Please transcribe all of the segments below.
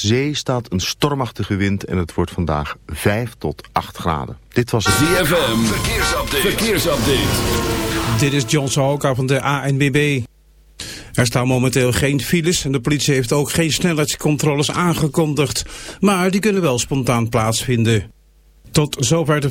Zee staat een stormachtige wind en het wordt vandaag 5 tot 8 graden. Dit was ZFM, verkeersupdate. verkeersupdate. Dit is John Sahoka van de ANBB. Er staan momenteel geen files en de politie heeft ook geen snelheidscontroles aangekondigd. Maar die kunnen wel spontaan plaatsvinden. Tot zover de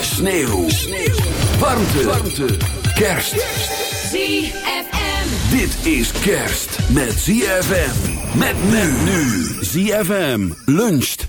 Sneeuw. Sneeuw. Warmte. Warmte. Kerst. ZFM. Dit is kerst met ZFM. Met men nu. ZFM luncht.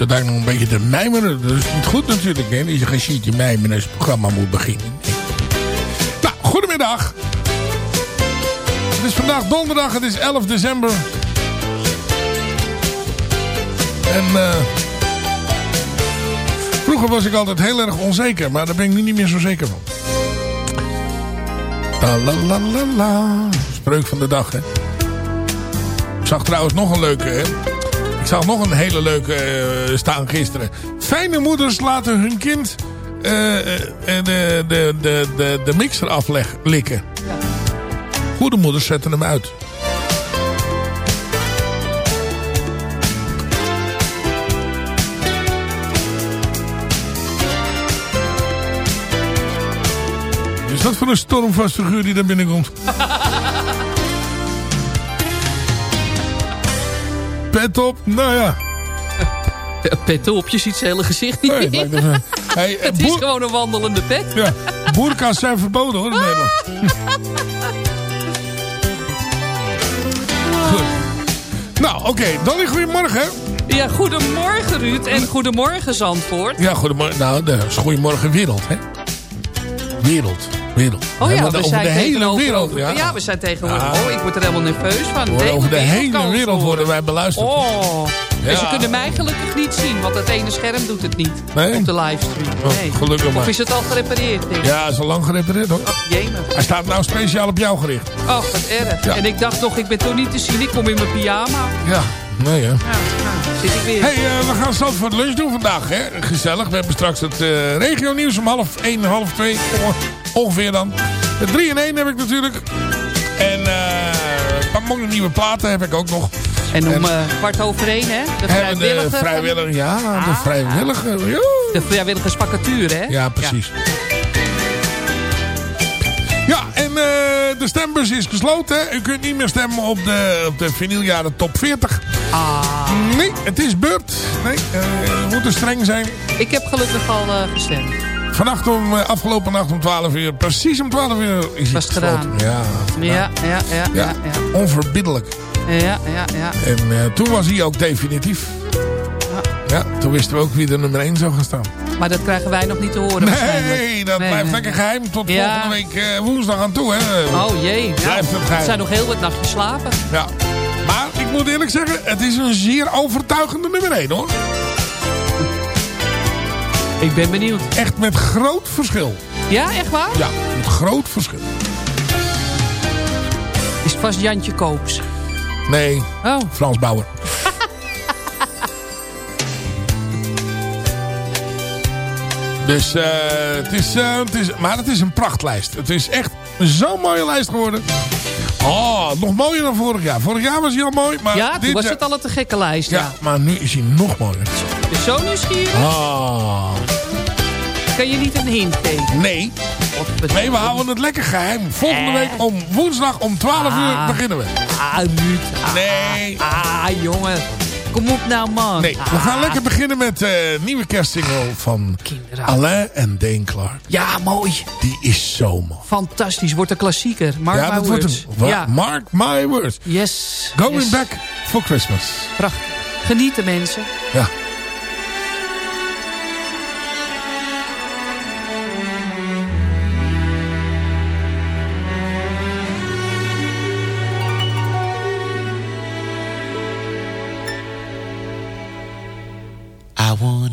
Zit daar nog een beetje te mijmeren. Dat is niet goed natuurlijk, hè. Dat je geen sheetje mijmeren als het programma moet beginnen. Nou, goedemiddag. Het is vandaag donderdag, het is 11 december. En uh, vroeger was ik altijd heel erg onzeker, maar daar ben ik nu niet meer zo zeker van. La la la la. Spreuk van de dag, hè. Ik zag trouwens nog een leuke, hè. Zag nog een hele leuke uh, staan gisteren. Fijne moeders laten hun kind uh, de, de, de, de, de mixer aflikken. Goede moeders zetten hem uit. Is dat voor een stormvast figuur die daar binnenkomt? Pet op, nou ja. Pet op, je ziet zijn hele gezicht niet nee, hey, Het is gewoon een wandelende pet. Ja, boerka's zijn verboden hoor Nederland. Goed. Nou, oké. Okay. Donnie, goedemorgen. Ja, goedemorgen Ruud en goedemorgen Zandvoort. Ja, goedemorgen. Nou, dat is goedemorgen wereld, hè. Wereld. Wereld. Oh ja, we, zijn de hele wereld. Ja. ja. we zijn tegenwoordig. Oh, ik word er helemaal nerveus van. Nee, over de hele wereld worden wij beluisterd. Oh. Ja. En ze kunnen mij gelukkig niet zien, want het ene scherm doet het niet. Nee? Op de livestream. Oh, nee. Oh, gelukkig maar. Of is het al gerepareerd? Denk Ja, is al lang gerepareerd hoor. Oh, jemig. Hij staat nou speciaal op jou gericht. Oh, wat erg. En ik dacht nog, ik ben toch niet te zien. Ik kom in mijn pyjama. Ja, nee hè. Ja, nou, zit ik weer. hey, uh, we gaan zelf voor de lunch doen vandaag hè. Gezellig. We hebben straks het uh, regio nieuws om half 1, half 2 ongeveer dan. Het 3 in 1 heb ik natuurlijk. En uh, mooie nieuwe platen heb ik ook nog. En om uh, kwart over één, hè? De vrijwilliger. De vrijwilliger, ja. Ah, de vrijwilliger. De vrijwilligersvacature, hè? Ja, precies. Ja, ja en uh, de stembus is gesloten. U kunt niet meer stemmen op de, op de vinyljaren top 40. Ah. Nee, het is beurt. Nee, uh, we moeten streng zijn. Ik heb gelukkig al gestemd. Vannacht om, afgelopen nacht om 12 uur, precies om 12 uur is Was het gedaan. Ja, ja, ja, ja, ja, ja, ja. Onverbiddelijk. Ja, ja, ja. En uh, toen was hij ook definitief. Ja. ja. toen wisten we ook wie de nummer 1 zou gaan staan. Maar dat krijgen wij nog niet te horen Nee, dat nee, blijft nee. lekker geheim tot ja. volgende week uh, woensdag aan toe. Hè. Oh jee. Blijft het geheim. Het zijn nog heel wat nachtjes slapen. Ja. Maar ik moet eerlijk zeggen, het is een zeer overtuigende nummer 1 hoor. Ik ben benieuwd. Echt met groot verschil. Ja, echt waar? Ja, met groot verschil. Is het vast Jantje Koops? Nee, oh. Frans Bauer. dus uh, het, is, uh, het is... Maar het is een prachtlijst. Het is echt zo'n mooie lijst geworden. Oh, nog mooier dan vorig jaar. Vorig jaar was hij al mooi. Maar ja, toen dit was het al een te gekke lijst. Ja, ja. maar nu is hij nog mooier. Is zo nieuwsgierig? Oh. Kan je niet een hint geven? Nee. Nee, we houden het lekker geheim. Volgende week om woensdag om 12 ah. uur beginnen we. Ah, niet. Ah, nee. Ah, jongen. Kom op nou, man. Nee, we gaan lekker beginnen met de uh, nieuwe kerstsingle van Kinderen. Alain en Dane Clark. Ja, mooi. Die is zo mooi. Fantastisch. Wordt een klassieker. Mark ja, my dat words. Wordt een, ja. Mark my words. Yes. Going yes. back for Christmas. Prachtig. Genieten mensen. Ja.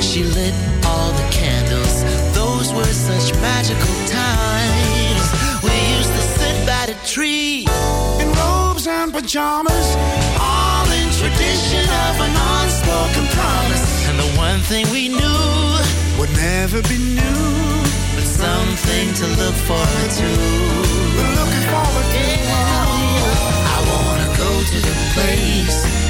She lit all the candles. Those were such magical times. We used to sit by the tree in robes and pajamas, all in tradition of an unspoken promise. And the one thing we knew would never be new, but something to look forward to. We're looking forward to. Yeah. I wanna go to the place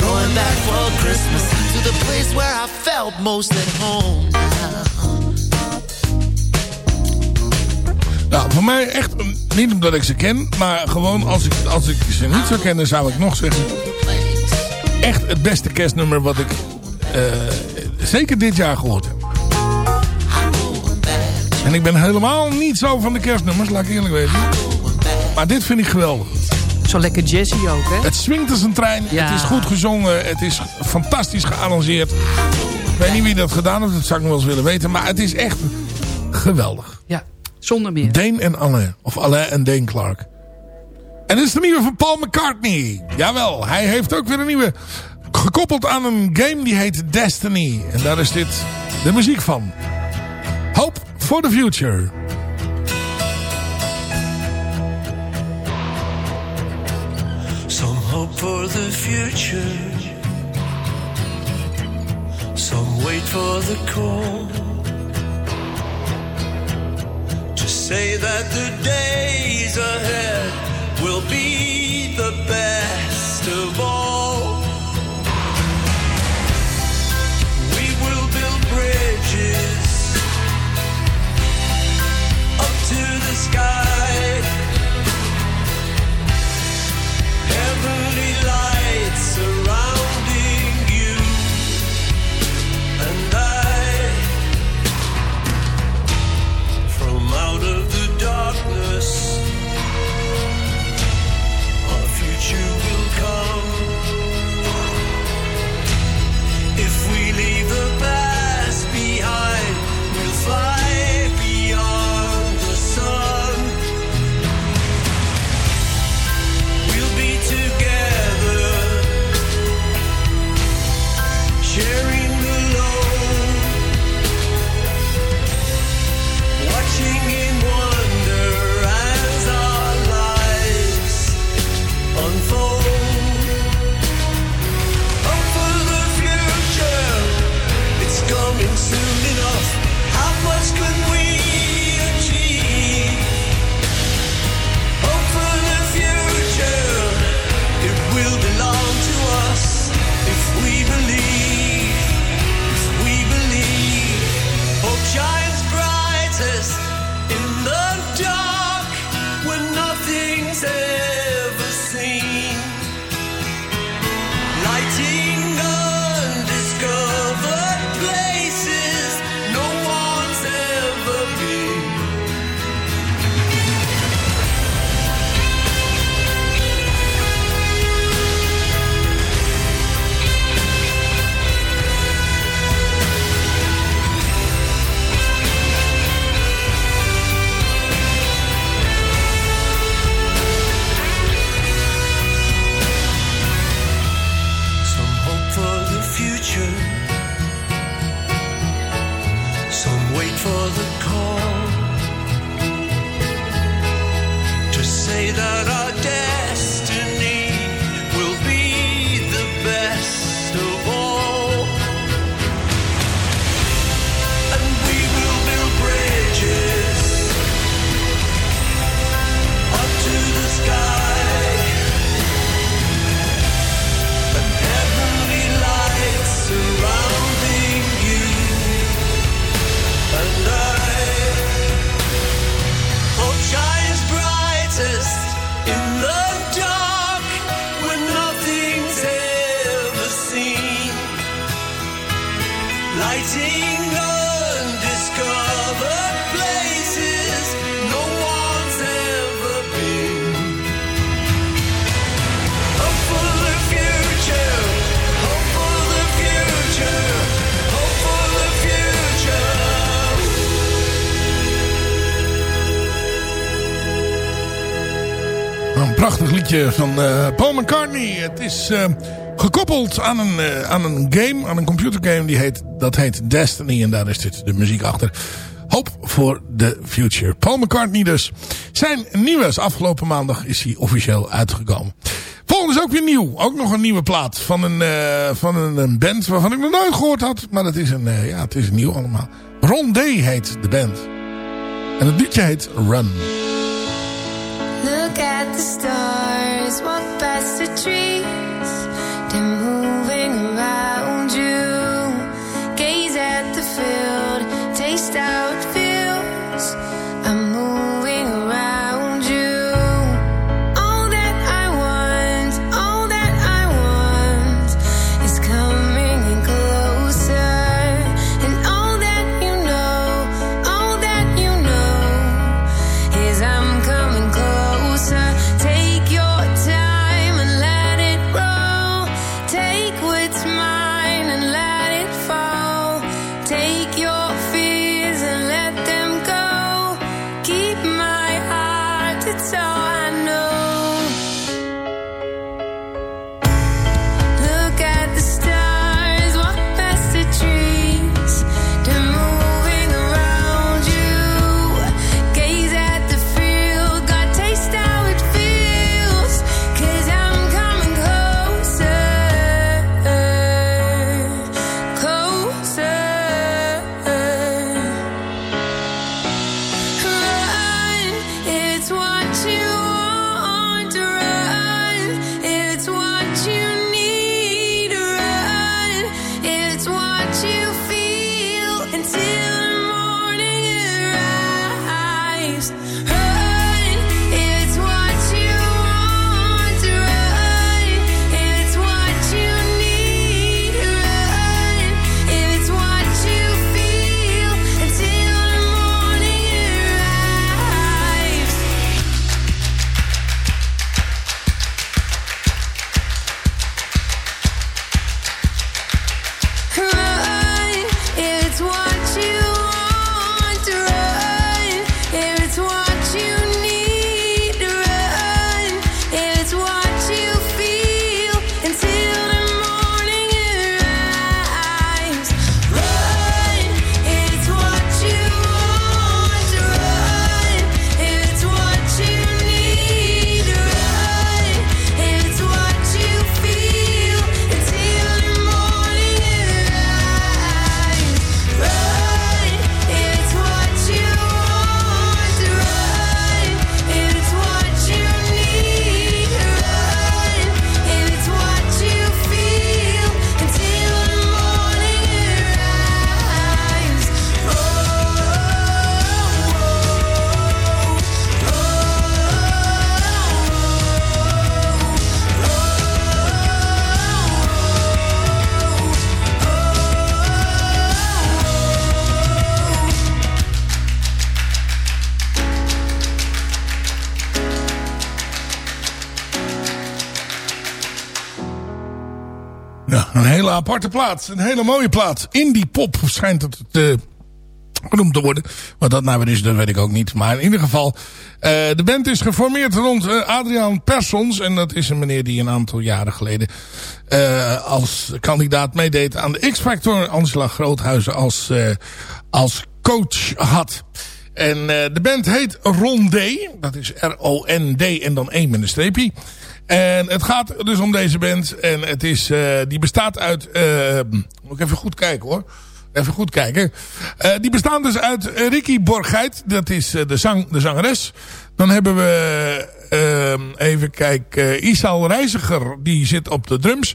Going back for Christmas to the place where I felt most at home. Nou, voor mij echt, niet omdat ik ze ken, maar gewoon als ik, als ik ze niet zou kennen, zou ik nog zeggen. Echt het beste kerstnummer wat ik uh, zeker dit jaar gehoord heb. En ik ben helemaal niet zo van de kerstnummers, laat ik eerlijk weten. Maar dit vind ik geweldig. Zo lekker jazzy ook, hè? Het swingt als een trein. Het is goed gezongen. Het is fantastisch gearrangeerd. Ik weet niet wie dat gedaan heeft. Dat zou ik nog wel eens willen weten. Maar het is echt geweldig. Ja, zonder meer. Dane en Alain. Of Alain en Dane Clark. En dit is de nieuwe van Paul McCartney. Jawel, hij heeft ook weer een nieuwe. Gekoppeld aan een game die heet Destiny. En daar is dit de muziek van. Hope for the Future. Hope for the future. Some wait for the call to say that the days ahead will be the best of all. We will build bridges up to the sky. believe Een prachtig liedje van eh, Paul McCartney. Het is eh, gekoppeld aan een, eh, aan een game, aan een computergame. Die heet, dat heet Destiny. En daar is dit de muziek achter. Hope for the Future. Paul McCartney dus. Zijn nieuwe is afgelopen maandag is hij officieel uitgekomen. Volgende is ook weer nieuw. Ook nog een nieuwe plaat van een, eh, van een, een band waarvan ik nog nooit gehoord had. Maar het is, een, eh, ja, het is nieuw allemaal. Rondé heet de band. En het liedje heet Run. Look at the stars, walk past the trees. At hele aparte plaat. Een hele mooie plaat. Indie pop schijnt het eh, genoemd te worden. Wat dat nou weer is, dat weet ik ook niet. Maar in ieder geval, eh, de band is geformeerd rond eh, Adriaan Persons. En dat is een meneer die een aantal jaren geleden eh, als kandidaat meedeed aan de X-Factor. Angela Groothuizen als, als coach had. En de band heet Rondé. Dat is R-O-N-D en dan één met een streepje. En het gaat dus om deze band. En het is, eh, die bestaat uit... eh, moet ik even goed kijken hoor. Even goed kijken. Eh, die bestaan dus uit Ricky Borgheid. Dat is de, zang, de zangeres. Dan hebben we... even kijken. Isal Reiziger. Die zit op de drums.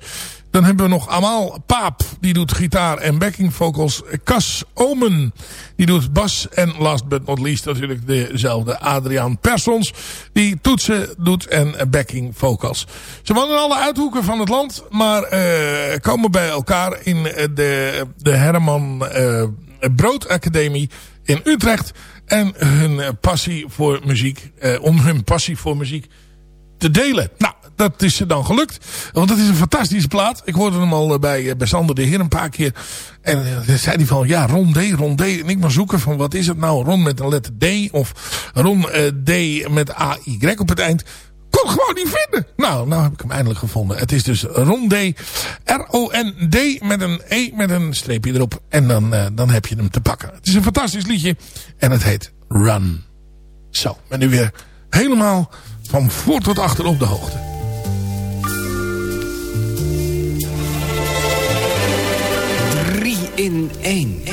Dan hebben we nog Amal Paap. Die doet gitaar en backing vocals. Cas Omen. Die doet bas. En last but not least natuurlijk dezelfde Adriaan Persons. Die toetsen doet en backing vocals. Ze wonen alle uithoeken van het land. Maar uh, komen bij elkaar in de, de Herman uh, Brood Academie in Utrecht. En hun passie voor muziek. Uh, om hun passie voor muziek te delen. Nou, dat is dan gelukt. Want dat is een fantastische plaat. Ik hoorde hem al bij, eh, bij Sander de Heer een paar keer. En dan eh, zei hij van, ja, Ron D, D. En ik maar zoeken van, wat is het nou? Ron met een letter D of Ron D met A-Y op het eind. Kon gewoon niet vinden. Nou, nou heb ik hem eindelijk gevonden. Het is dus Ron D. R-O-N-D met een E met een streepje erop. En dan, dan heb je hem te pakken. Het is een fantastisch liedje. En het heet Run. Zo, ben nu weer helemaal van voor tot achter op de hoogte. In één.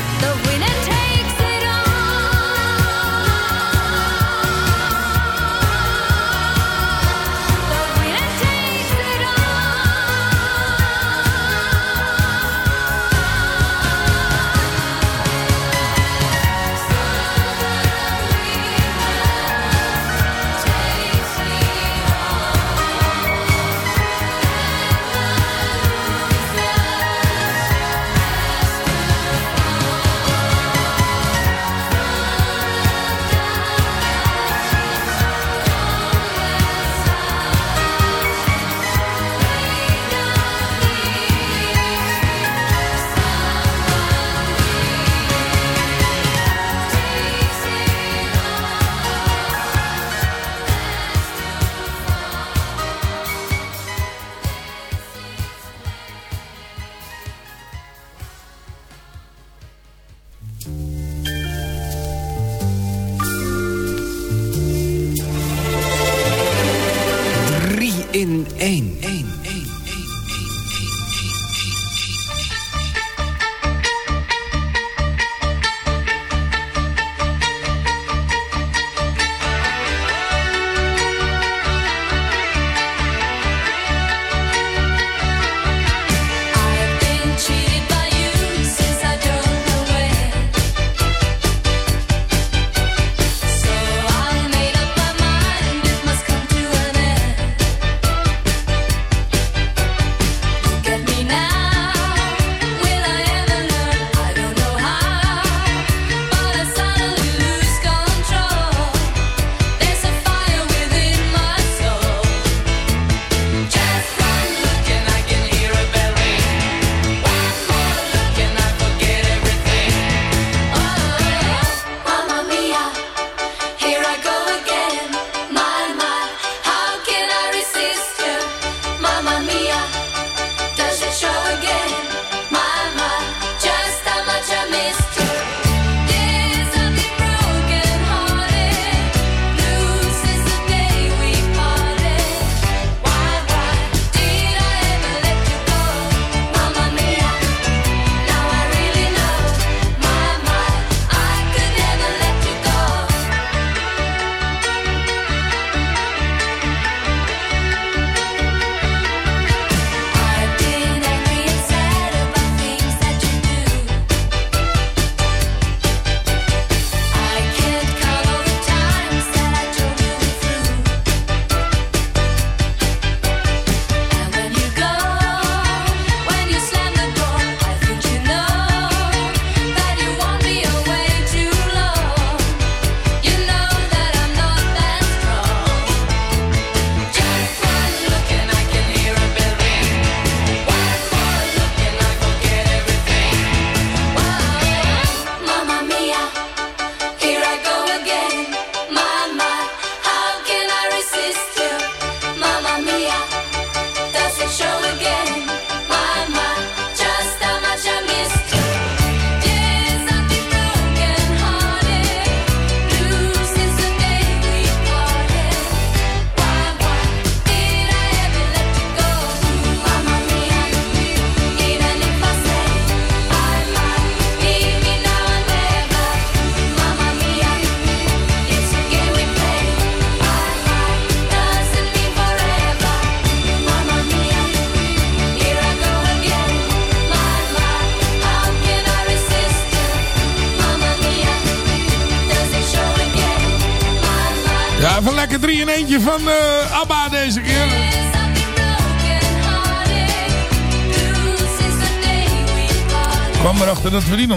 1-1.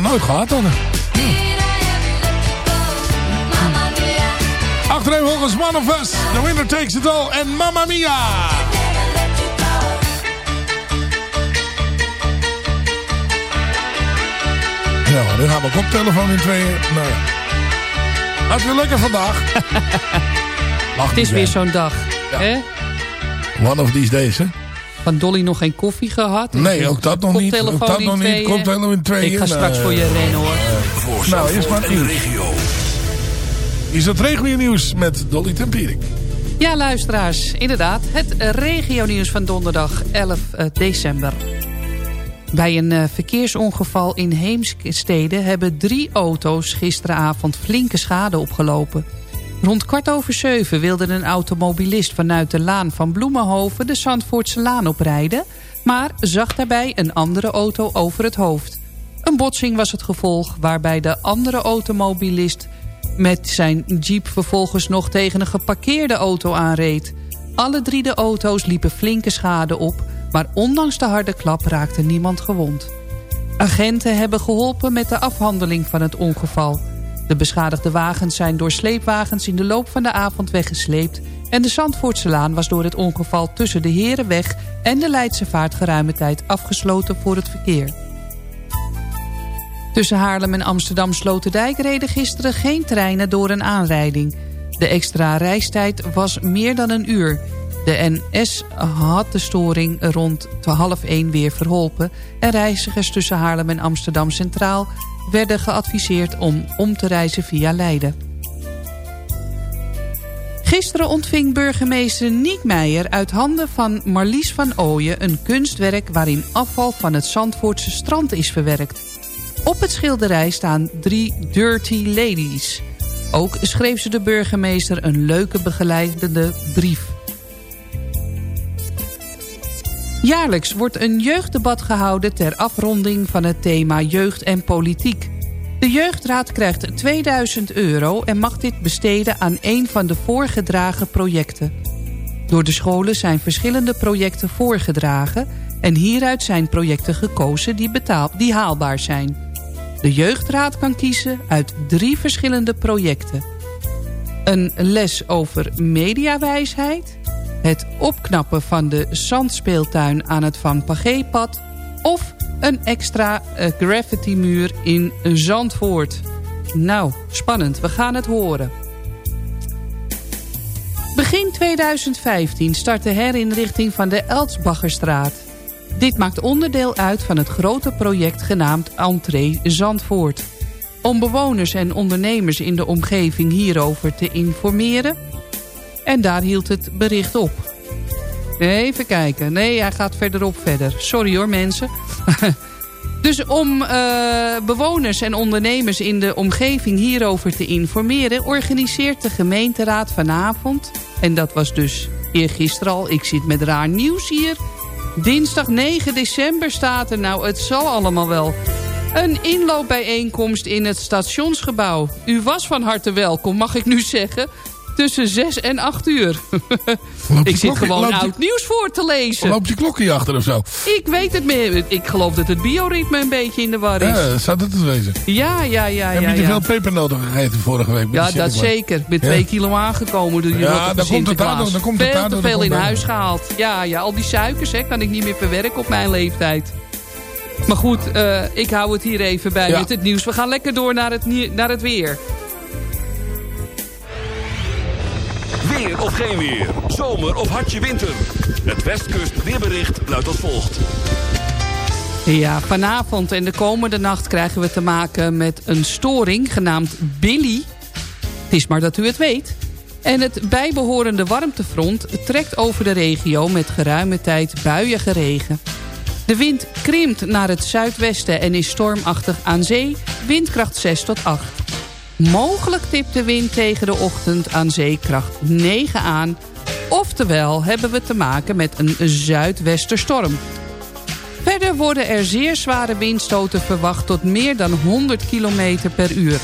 Nog nooit gehad hadden. Achterin volgens One of Us, The Winner Takes It All en Mamma Mia. Ja, nu gaan we koptelefoon in tweeën. Nou ja. Het weer lekker vandaag. het is weer zo'n dag. Hè? One of these days, hè? Van Dolly nog geen koffie gehad? Nee, ook dat nog niet. Ook dat nog niet. Koptelefoon in tweeën. Ik ga straks voor je rennen, hoor. Uh, nou, eerst maar nieuws. Is het regio nieuws met Dolly Tempierik. Ja, luisteraars. Inderdaad, het regio nieuws van donderdag 11 eh, december. Bij een verkeersongeval in Heemstede hebben drie auto's gisteravond flinke schade opgelopen. Rond kwart over zeven wilde een automobilist vanuit de laan van Bloemenhoven de Zandvoortse laan oprijden, maar zag daarbij een andere auto over het hoofd. Een botsing was het gevolg waarbij de andere automobilist met zijn jeep vervolgens nog tegen een geparkeerde auto aanreed. Alle drie de auto's liepen flinke schade op maar ondanks de harde klap raakte niemand gewond. Agenten hebben geholpen met de afhandeling van het ongeval. De beschadigde wagens zijn door sleepwagens in de loop van de avond weggesleept... en de Zandvoortselaan was door het ongeval tussen de Herenweg en de Leidse Vaart geruime tijd afgesloten voor het verkeer. Tussen Haarlem en Amsterdam Sloterdijk reden gisteren geen treinen door een aanrijding. De extra reistijd was meer dan een uur... De NS had de storing rond half één weer verholpen... en reizigers tussen Haarlem en Amsterdam Centraal... werden geadviseerd om om te reizen via Leiden. Gisteren ontving burgemeester Niek Meijer uit handen van Marlies van Ooyen... een kunstwerk waarin afval van het Zandvoortse strand is verwerkt. Op het schilderij staan drie dirty ladies. Ook schreef ze de burgemeester een leuke begeleidende brief. Jaarlijks wordt een jeugddebat gehouden ter afronding van het thema jeugd en politiek. De Jeugdraad krijgt 2000 euro en mag dit besteden aan een van de voorgedragen projecten. Door de scholen zijn verschillende projecten voorgedragen... en hieruit zijn projecten gekozen die, betaal, die haalbaar zijn. De Jeugdraad kan kiezen uit drie verschillende projecten. Een les over mediawijsheid het opknappen van de zandspeeltuin aan het Van Pagé-pad... of een extra uh, graffiti-muur in Zandvoort. Nou, spannend, we gaan het horen. Begin 2015 start de herinrichting van de Elsbaggerstraat. Dit maakt onderdeel uit van het grote project genaamd Entree Zandvoort. Om bewoners en ondernemers in de omgeving hierover te informeren en daar hield het bericht op. Even kijken. Nee, hij gaat verderop verder. Sorry hoor mensen. dus om uh, bewoners en ondernemers in de omgeving hierover te informeren... organiseert de gemeenteraad vanavond... en dat was dus eergisteren al, ik zit met raar nieuws hier... Dinsdag 9 december staat er nou, het zal allemaal wel... Een inloopbijeenkomst in het stationsgebouw. U was van harte welkom, mag ik nu zeggen tussen 6 en 8 uur. ik zit gewoon oud nieuws voor te lezen. Loopt je klokje achter of zo? Ik weet het meer. Ik geloof dat het bioritme een beetje in de war is. Ja, zou dat het wezen? Ja, ja, ja. Heb ja, je te veel pepernoten gegeten vorige week? Ja, dat zeker. Ik ben 2 kilo aangekomen. Dus ja, dan komt het daardoor. Dan komt veel het te veel in huis gehaald. Ja, ja, al die suikers hè, kan ik niet meer verwerken op mijn leeftijd. Maar goed, uh, ik hou het hier even bij met het nieuws. We gaan lekker door naar het, naar het weer. Weer of geen weer. Zomer of hartje winter. Het Westkust weerbericht luidt als volgt. Ja, vanavond en de komende nacht krijgen we te maken met een storing genaamd Billy. Het is maar dat u het weet. En het bijbehorende warmtefront trekt over de regio met geruime tijd buiige regen. De wind krimpt naar het zuidwesten en is stormachtig aan zee, windkracht 6 tot 8. Mogelijk tipt de wind tegen de ochtend aan zeekracht 9 aan. Oftewel hebben we te maken met een zuidwesterstorm. Verder worden er zeer zware windstoten verwacht tot meer dan 100 km per uur.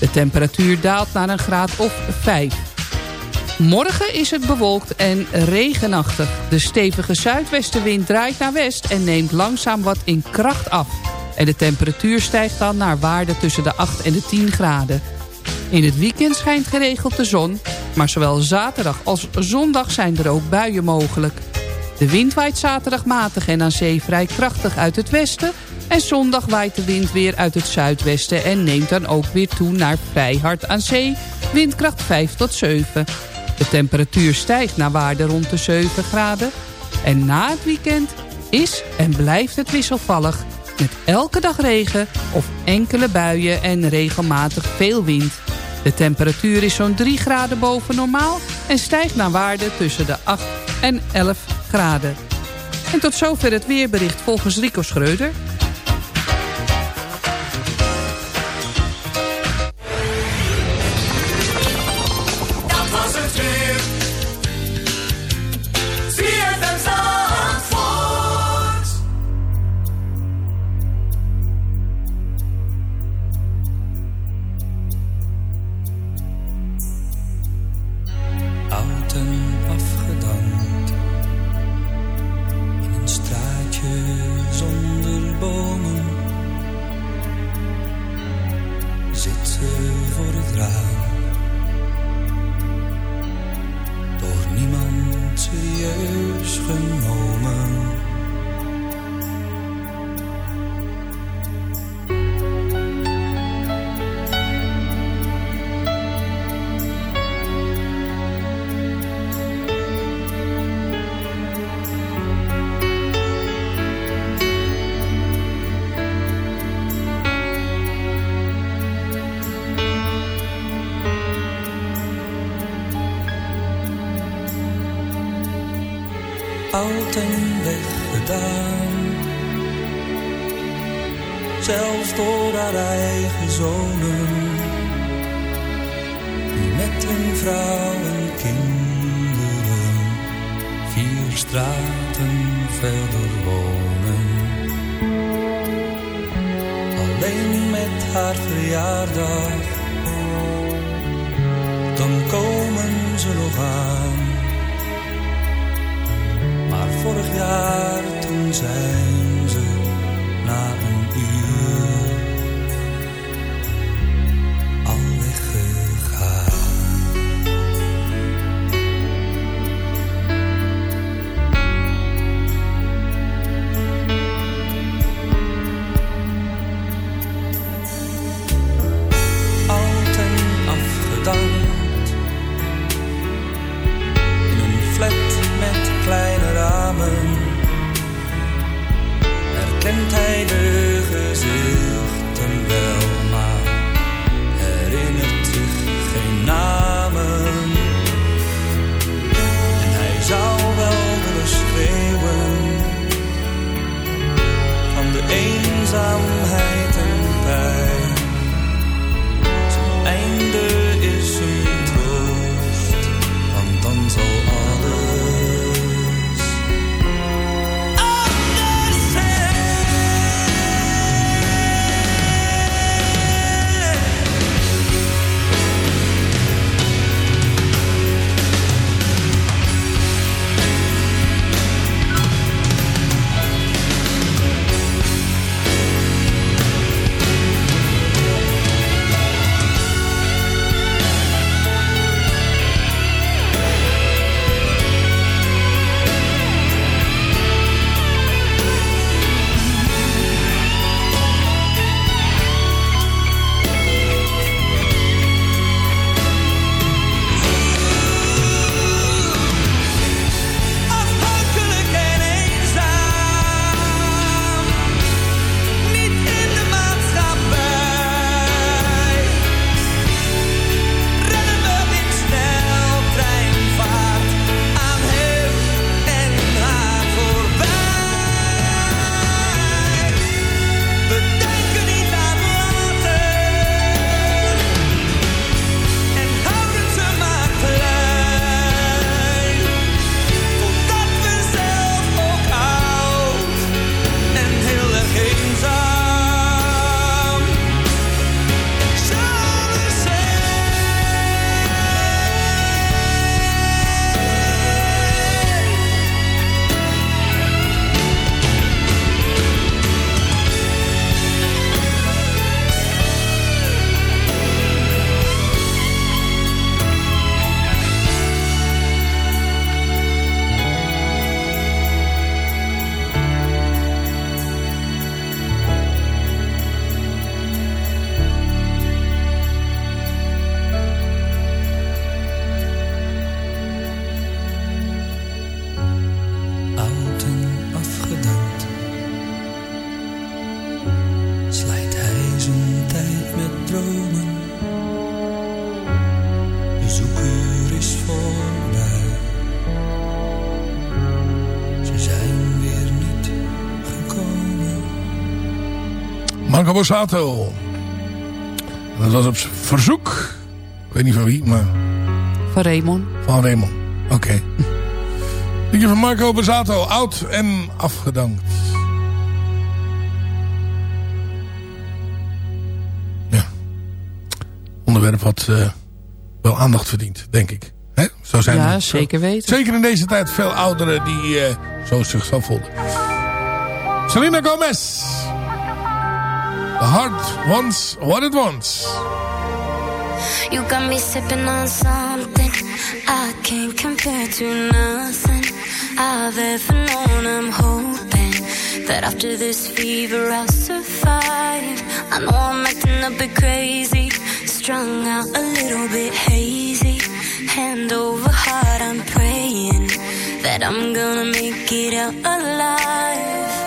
De temperatuur daalt naar een graad of 5. Morgen is het bewolkt en regenachtig. De stevige zuidwestenwind draait naar west en neemt langzaam wat in kracht af. En de temperatuur stijgt dan naar waarde tussen de 8 en de 10 graden. In het weekend schijnt geregeld de zon, maar zowel zaterdag als zondag zijn er ook buien mogelijk. De wind waait zaterdag matig en aan zee vrij krachtig uit het westen... en zondag waait de wind weer uit het zuidwesten... en neemt dan ook weer toe naar vrij hard aan zee, windkracht 5 tot 7. De temperatuur stijgt naar waarde rond de 7 graden... en na het weekend is en blijft het wisselvallig... met elke dag regen of enkele buien en regelmatig veel wind. De temperatuur is zo'n 3 graden boven normaal... en stijgt naar waarde tussen de 8 en 11 graden. En tot zover het weerbericht volgens Rico Schreuder. Voor het Borsato. Dat was op verzoek. Ik weet niet van wie, maar... Van Raymond. Van Raymond, oké. Okay. Liedje van Marco Borsato, oud en afgedankt. Ja. Onderwerp wat uh, wel aandacht verdient, denk ik. Hè? Zo zijn ja, er, zeker weten. Zeker in deze tijd veel ouderen die uh, zo zichzelf voelden. Selena Gomez. The heart wants what it wants. You got me sipping on something I can't compare to nothing I've ever known. I'm hoping that after this fever I'll survive. I know I'm acting a bit crazy, strung out a little bit hazy. Hand over heart, I'm praying that I'm gonna make it out alive.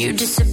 You disappear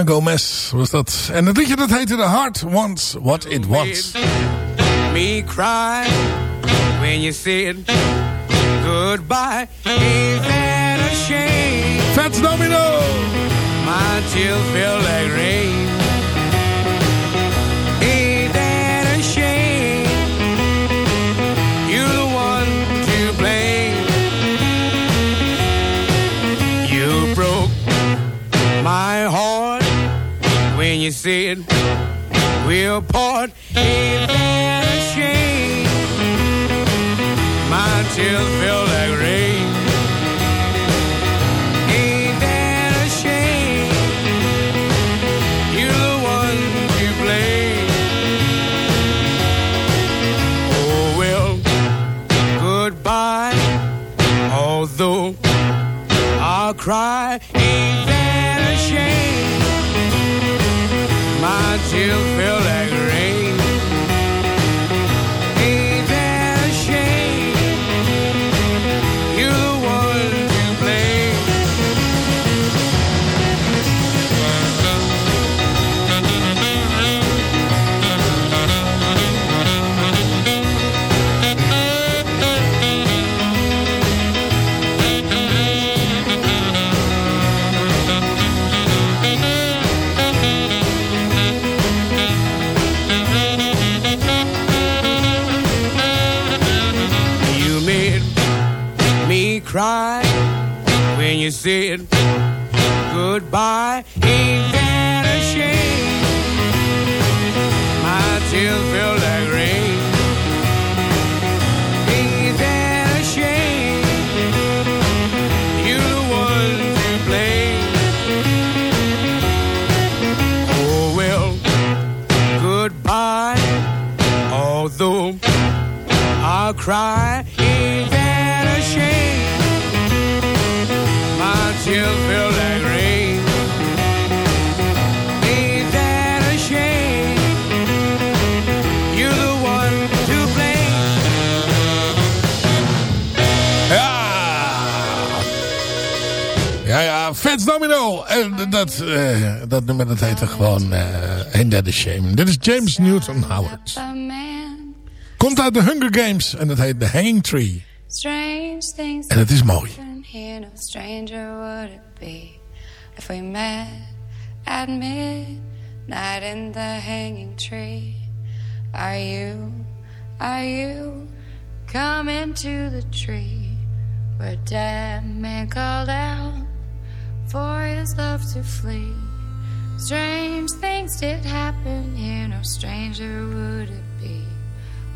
Selena Gomez was dat. En het liedje dat heette The Heart Wants What It Wants. Me cry when you said goodbye. Ain't that a shame? Fats Domino. My tears feel like rain. Said we'll part. Ain't that a shame? My tears feel like rain. Ain't that a shame? You're the one to blame. Oh well, goodbye. All cry. Cry. Ain't that a shame? My tears feel like rain. Ain't that a shame? You're the one to blame. Ja, ja, Fats Domino. En dat, eh, dat nummer dat heette gewoon uh, Ain't That a Shame. Dit is James Newton Howard. Komt uit de Hunger Games en dat heet The Hanging Tree. Strange things En het is mooi. Here, no stranger would it be if we met at midnight in the hanging tree. Are you, are you coming to the tree where dead man called out for his love to flee? Strange things did happen here, no stranger would it be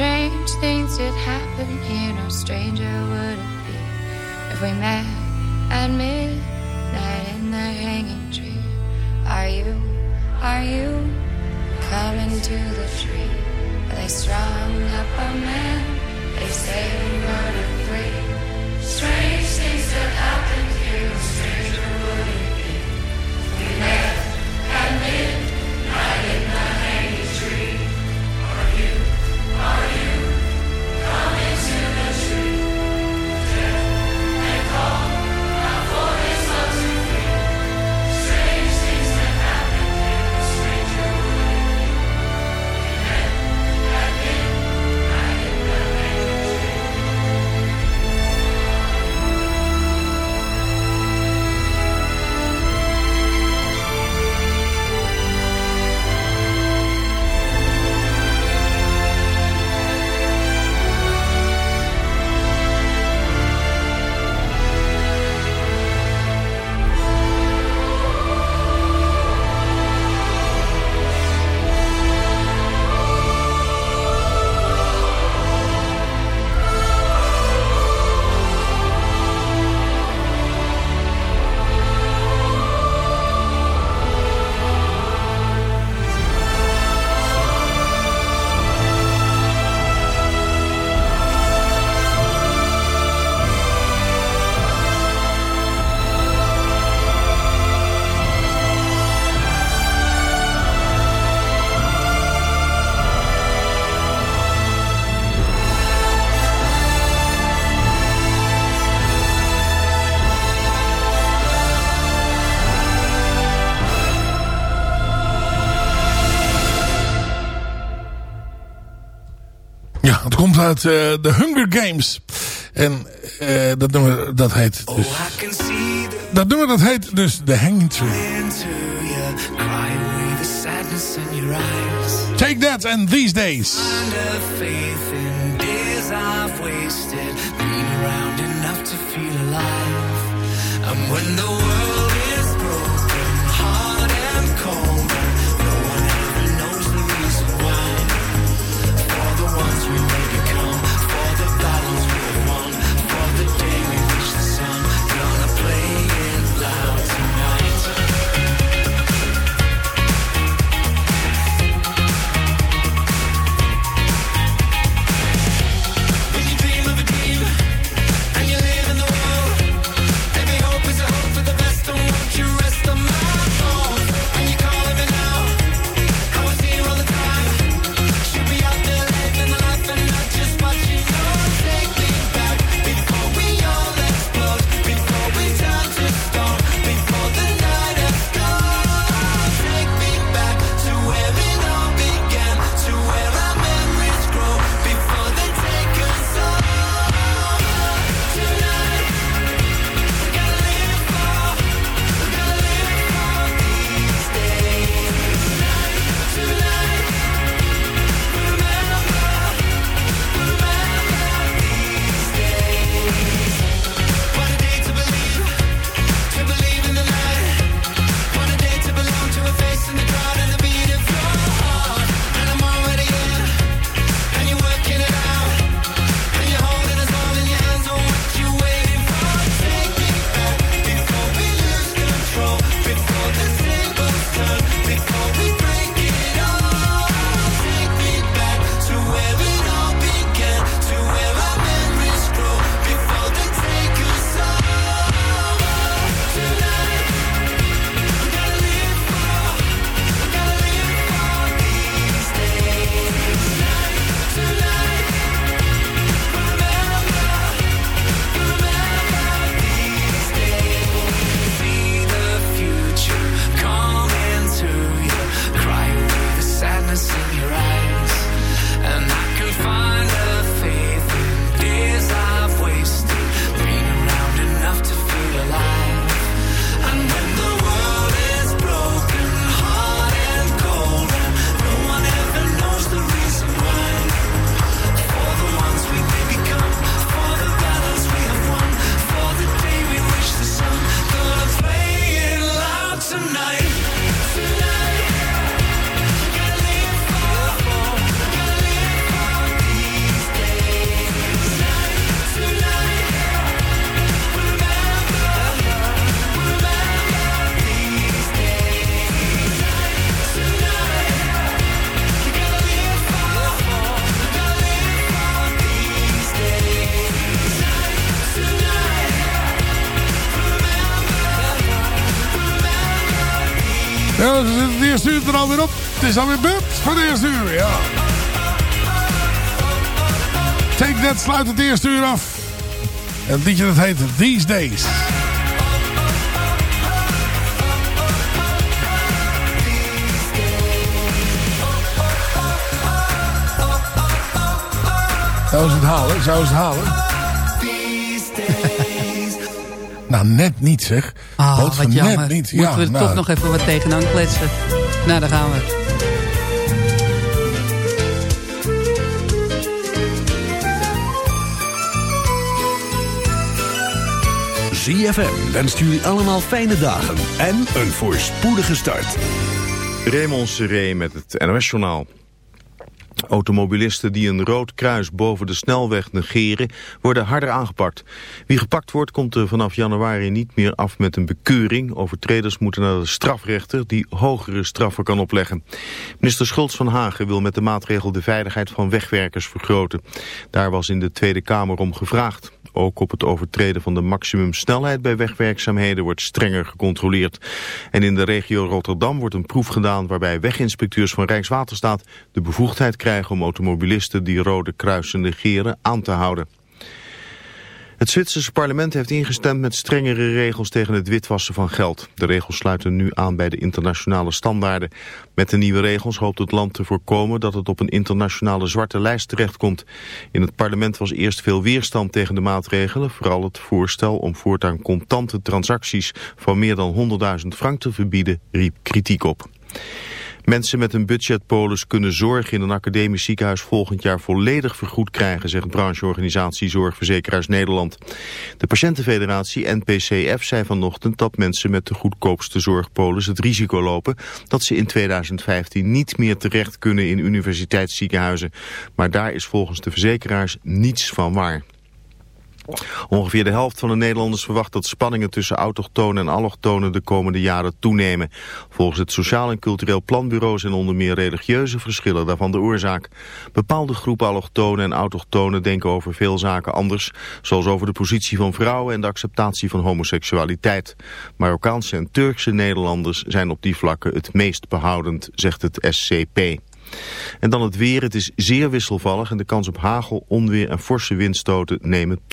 Strange things did happen here, no stranger would it be if we met at midnight in the hanging tree. Are you, are you coming to the tree where they strung up a man? They say we murdered three. Strange things that happened here, no stranger would it be if we met at midnight Party. Komt uit uh, de Hunger Games. En uh, dat nummer dat heet dus... Oh, dat nummer dat heet dus The Hanging Tree. Take that and these days. faith in days I've wasted. Been around enough to feel alive. And when the world is alweer beurt voor het eerste uur, ja. Take That sluit het eerste uur af. En het liedje dat heet These Days. Zou ze het halen? Zou ze het halen? nou, net niet zeg. Ah, van wat jammer. net niet. Moeten ja, we er nou, toch nog even wat tegenaan kletsen. Nou, daar gaan we. ZFM wenst jullie allemaal fijne dagen en een voorspoedige start. Raymond Seré met het NOS-journaal. Automobilisten die een rood kruis boven de snelweg negeren, worden harder aangepakt. Wie gepakt wordt, komt er vanaf januari niet meer af met een bekeuring. Overtreders moeten naar de strafrechter die hogere straffen kan opleggen. Minister Schultz van Hagen wil met de maatregel de veiligheid van wegwerkers vergroten. Daar was in de Tweede Kamer om gevraagd. Ook op het overtreden van de maximumsnelheid bij wegwerkzaamheden wordt strenger gecontroleerd. En in de regio Rotterdam wordt een proef gedaan waarbij weginspecteurs van Rijkswaterstaat de bevoegdheid krijgen om automobilisten die rode kruisen negeren aan te houden. Het Zwitserse parlement heeft ingestemd met strengere regels tegen het witwassen van geld. De regels sluiten nu aan bij de internationale standaarden. Met de nieuwe regels hoopt het land te voorkomen dat het op een internationale zwarte lijst terechtkomt. In het parlement was eerst veel weerstand tegen de maatregelen. Vooral het voorstel om voortaan contante transacties van meer dan 100.000 frank te verbieden riep kritiek op. Mensen met een budgetpolis kunnen zorg in een academisch ziekenhuis volgend jaar volledig vergoed krijgen, zegt brancheorganisatie Zorgverzekeraars Nederland. De patiëntenfederatie NPCF zei vanochtend dat mensen met de goedkoopste zorgpolis het risico lopen dat ze in 2015 niet meer terecht kunnen in universiteitsziekenhuizen. Maar daar is volgens de verzekeraars niets van waar. Ongeveer de helft van de Nederlanders verwacht dat spanningen tussen autochtonen en allochtonen de komende jaren toenemen. Volgens het Sociaal en Cultureel Planbureau zijn onder meer religieuze verschillen daarvan de oorzaak. Bepaalde groepen allochtonen en autochtonen denken over veel zaken anders, zoals over de positie van vrouwen en de acceptatie van homoseksualiteit. Marokkaanse en Turkse Nederlanders zijn op die vlakken het meest behoudend, zegt het SCP. En dan het weer. Het is zeer wisselvallig en de kans op hagel, onweer en forse windstoten nemen